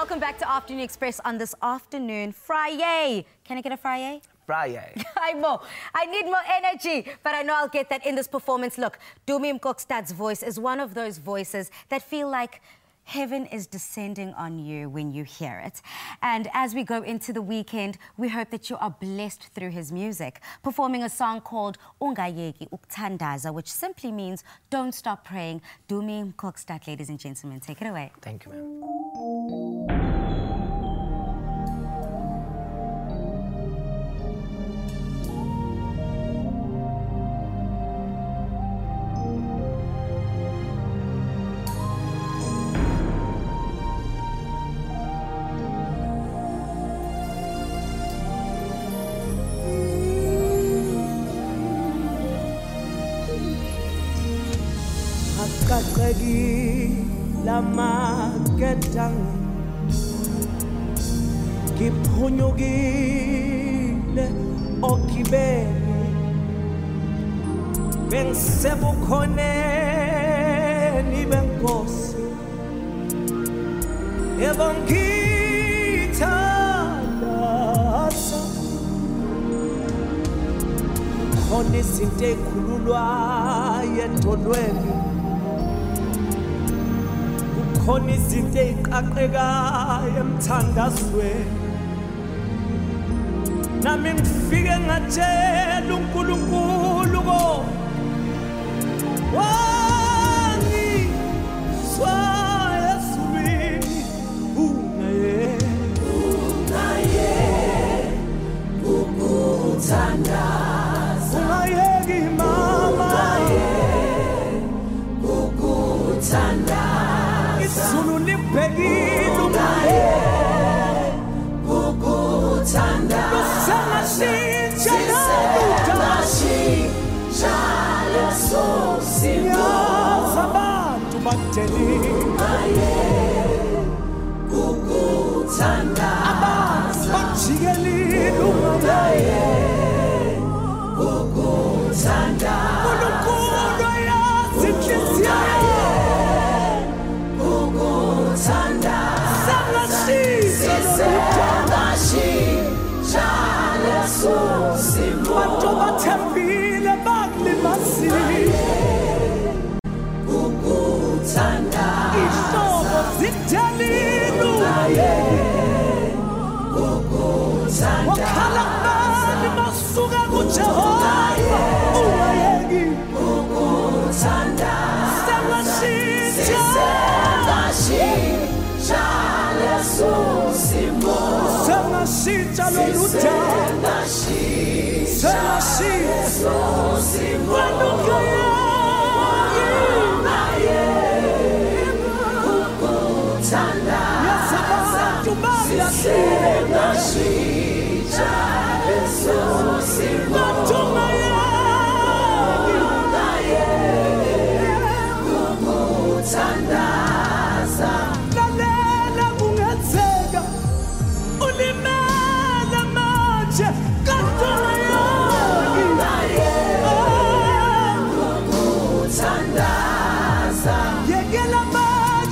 welcome back to Afternoon Express on this afternoon Friday. Can I get a Friday? Friday. I more. I need more energy, but I know I'll get that in this performance. Look, Dumi Mkokstad's voice is one of those voices that feel like heaven is descending on you when you hear it. And as we go into the weekend, we hope that you are blessed through his music, performing a song called Ungayeki Ukuthandaza, which simply means don't stop praying. Dumi Mkokstad, ladies and gentlemen, take it away. Thank you, ma'am. Akaqeki lamaketang Ngiphunyukile okibeni Bengisebukhoneni benkosi Yebo ngithandaza Khona izinto ey'khululwayo edolweni kukhona izinto ey'qaqekayo emthandazweni. Nami ngifike ngatshela unkulunkulu ko. Abantu abantu bajikelile ungaye unkulunkulu ayazi inhliziyo sangashintsha loluda bantu bathembile bakulimazile ihlobo zidelile ungaye wakhala kubani masuka kujehova sengashintsha loluda sengashintsha wena ungayeki yazabantu bayahlile bantu ungayeki lalela kungenzeka ulimele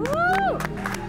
Woo!